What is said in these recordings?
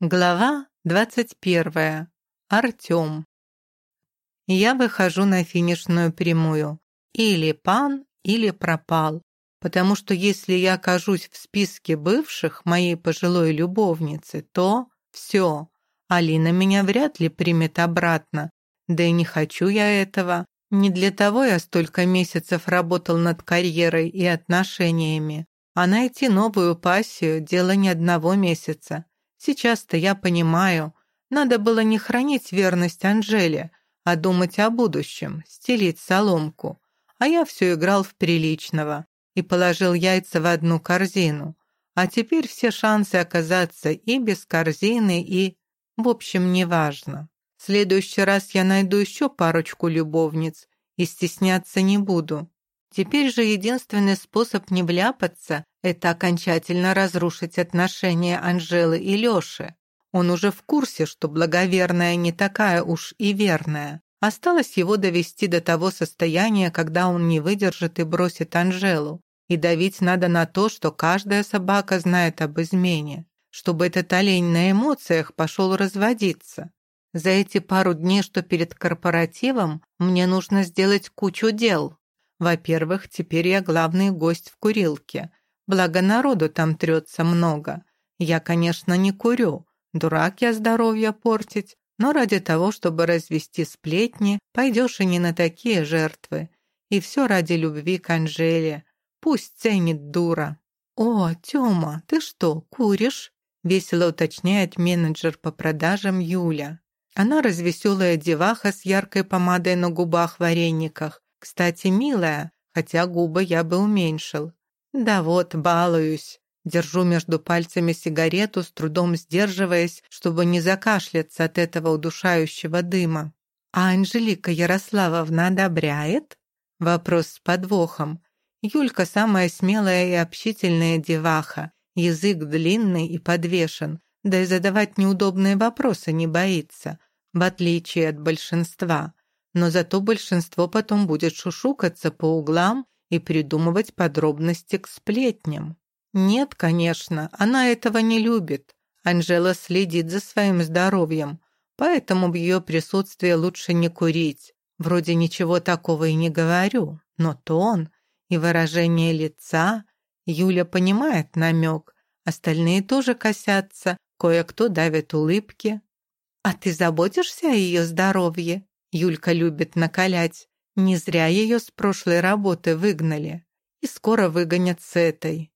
Глава 21. Артём. Я выхожу на финишную прямую. Или пан, или пропал. Потому что если я окажусь в списке бывших моей пожилой любовницы, то все. Алина меня вряд ли примет обратно. Да и не хочу я этого. Не для того я столько месяцев работал над карьерой и отношениями. А найти новую пассию – дело не одного месяца. Сейчас-то я понимаю, надо было не хранить верность Анжеле, а думать о будущем, стелить соломку. А я все играл в приличного и положил яйца в одну корзину. А теперь все шансы оказаться и без корзины, и... В общем, неважно. В следующий раз я найду еще парочку любовниц и стесняться не буду. Теперь же единственный способ не вляпаться – это окончательно разрушить отношения Анжелы и Лёши. Он уже в курсе, что благоверная не такая уж и верная. Осталось его довести до того состояния, когда он не выдержит и бросит Анжелу. И давить надо на то, что каждая собака знает об измене. Чтобы этот олень на эмоциях пошел разводиться. За эти пару дней, что перед корпоративом, мне нужно сделать кучу дел. Во-первых, теперь я главный гость в курилке. Благо народу там трется много. Я, конечно, не курю. Дурак я здоровье портить. Но ради того, чтобы развести сплетни, пойдешь и не на такие жертвы. И все ради любви к Анжеле. Пусть ценит дура. «О, Тёма, ты что, куришь?» Весело уточняет менеджер по продажам Юля. Она развеселая деваха с яркой помадой на губах-варениках, кстати, милая, хотя губы я бы уменьшил. Да вот, балуюсь. Держу между пальцами сигарету, с трудом сдерживаясь, чтобы не закашляться от этого удушающего дыма. «А Анжелика Ярославовна одобряет?» Вопрос с подвохом. Юлька самая смелая и общительная деваха, язык длинный и подвешен, да и задавать неудобные вопросы не боится, в отличие от большинства но зато большинство потом будет шушукаться по углам и придумывать подробности к сплетням. Нет, конечно, она этого не любит. Анжела следит за своим здоровьем, поэтому в ее присутствии лучше не курить. Вроде ничего такого и не говорю, но тон и выражение лица Юля понимает намек, остальные тоже косятся, кое-кто давит улыбки. «А ты заботишься о ее здоровье?» Юлька любит накалять. Не зря ее с прошлой работы выгнали. И скоро выгонят с этой.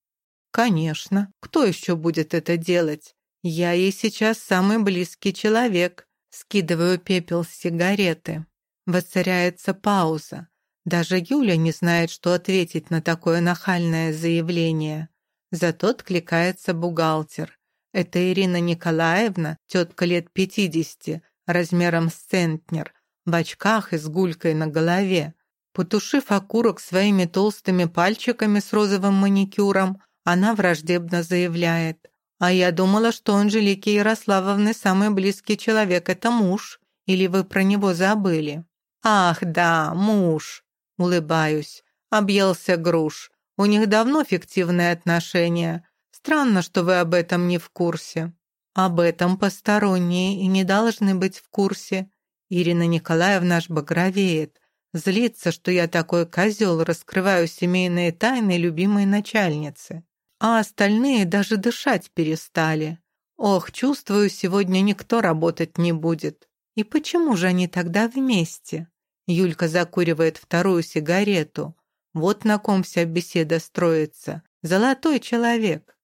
Конечно, кто еще будет это делать? Я ей сейчас самый близкий человек. Скидываю пепел с сигареты. Воцаряется пауза. Даже Юля не знает, что ответить на такое нахальное заявление. Зато откликается бухгалтер. Это Ирина Николаевна, тетка лет пятидесяти, размером с центнер, в очках и с гулькой на голове. Потушив окурок своими толстыми пальчиками с розовым маникюром, она враждебно заявляет. «А я думала, что Анжелики Ярославовны самый близкий человек – это муж. Или вы про него забыли?» «Ах, да, муж!» – улыбаюсь. Объелся груш. У них давно фиктивные отношения. Странно, что вы об этом не в курсе. Об этом посторонние и не должны быть в курсе. Ирина Николаевна аж багровеет. Злится, что я такой козел, раскрываю семейные тайны любимой начальницы. А остальные даже дышать перестали. Ох, чувствую, сегодня никто работать не будет. И почему же они тогда вместе? Юлька закуривает вторую сигарету. Вот на ком вся беседа строится. Золотой человек.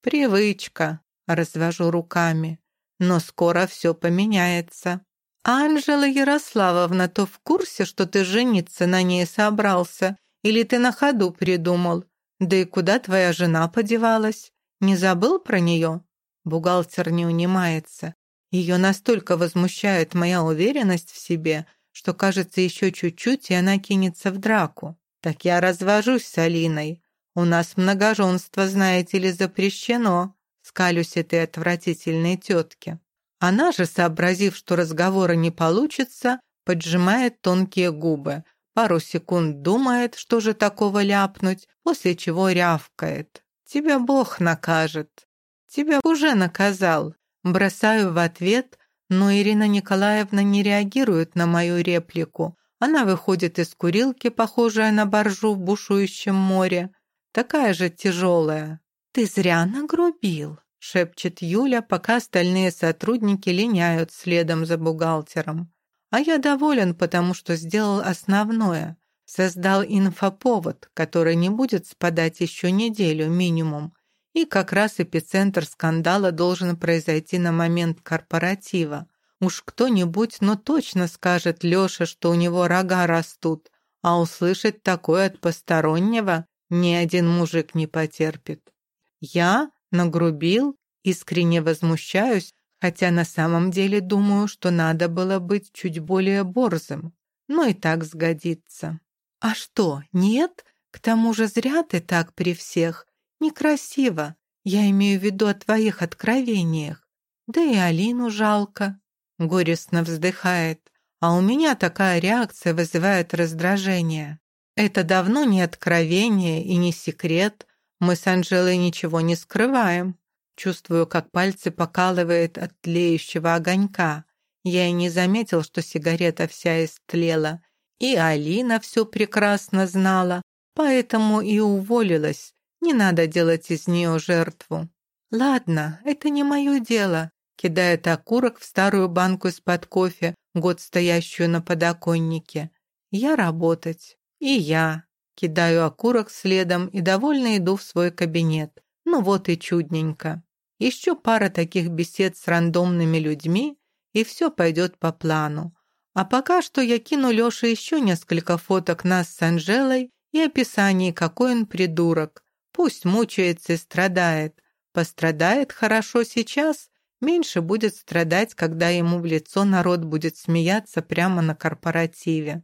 Привычка, развожу руками. Но скоро все поменяется. «Анжела Ярославовна, то в курсе, что ты жениться на ней собрался? Или ты на ходу придумал? Да и куда твоя жена подевалась? Не забыл про нее?» Бухгалтер не унимается. Ее настолько возмущает моя уверенность в себе, что, кажется, еще чуть-чуть, и она кинется в драку. Так я развожусь с Алиной. У нас многоженство, знаете ли, запрещено. Скалюсь этой отвратительной тетке. Она же, сообразив, что разговора не получится, поджимает тонкие губы, пару секунд думает, что же такого ляпнуть, после чего рявкает. «Тебя Бог накажет. Тебя уже наказал. Бросаю в ответ, но Ирина Николаевна не реагирует на мою реплику. Она выходит из курилки, похожая на боржу в бушующем море, такая же тяжелая. «Ты зря нагрубил», — шепчет Юля, пока остальные сотрудники линяют следом за бухгалтером. А я доволен, потому что сделал основное. Создал инфоповод, который не будет спадать еще неделю минимум. И как раз эпицентр скандала должен произойти на момент корпоратива. Уж кто-нибудь, но точно скажет Лёше, что у него рога растут, а услышать такое от постороннего ни один мужик не потерпит. Я нагрубил, искренне возмущаюсь, хотя на самом деле думаю, что надо было быть чуть более борзым. Но и так сгодится. А что, нет? К тому же зря ты так при всех. Некрасиво. Я имею в виду о твоих откровениях. Да и Алину жалко. Горестно вздыхает. А у меня такая реакция вызывает раздражение. Это давно не откровение и не секрет, мы с Анжелой ничего не скрываем. Чувствую, как пальцы покалывает от тлеющего огонька. Я и не заметил, что сигарета вся истлела. И Алина все прекрасно знала, поэтому и уволилась. Не надо делать из нее жертву. «Ладно, это не мое дело», кидает окурок в старую банку из-под кофе, год стоящую на подоконнике. «Я работать». «И я», Кидаю окурок следом и довольно иду в свой кабинет. Ну вот и чудненько. Еще пара таких бесед с рандомными людьми, и все пойдет по плану. А пока что я кину Леше еще несколько фоток нас с Анжелой и описание, какой он придурок. Пусть мучается и страдает. Пострадает хорошо сейчас, меньше будет страдать, когда ему в лицо народ будет смеяться прямо на корпоративе.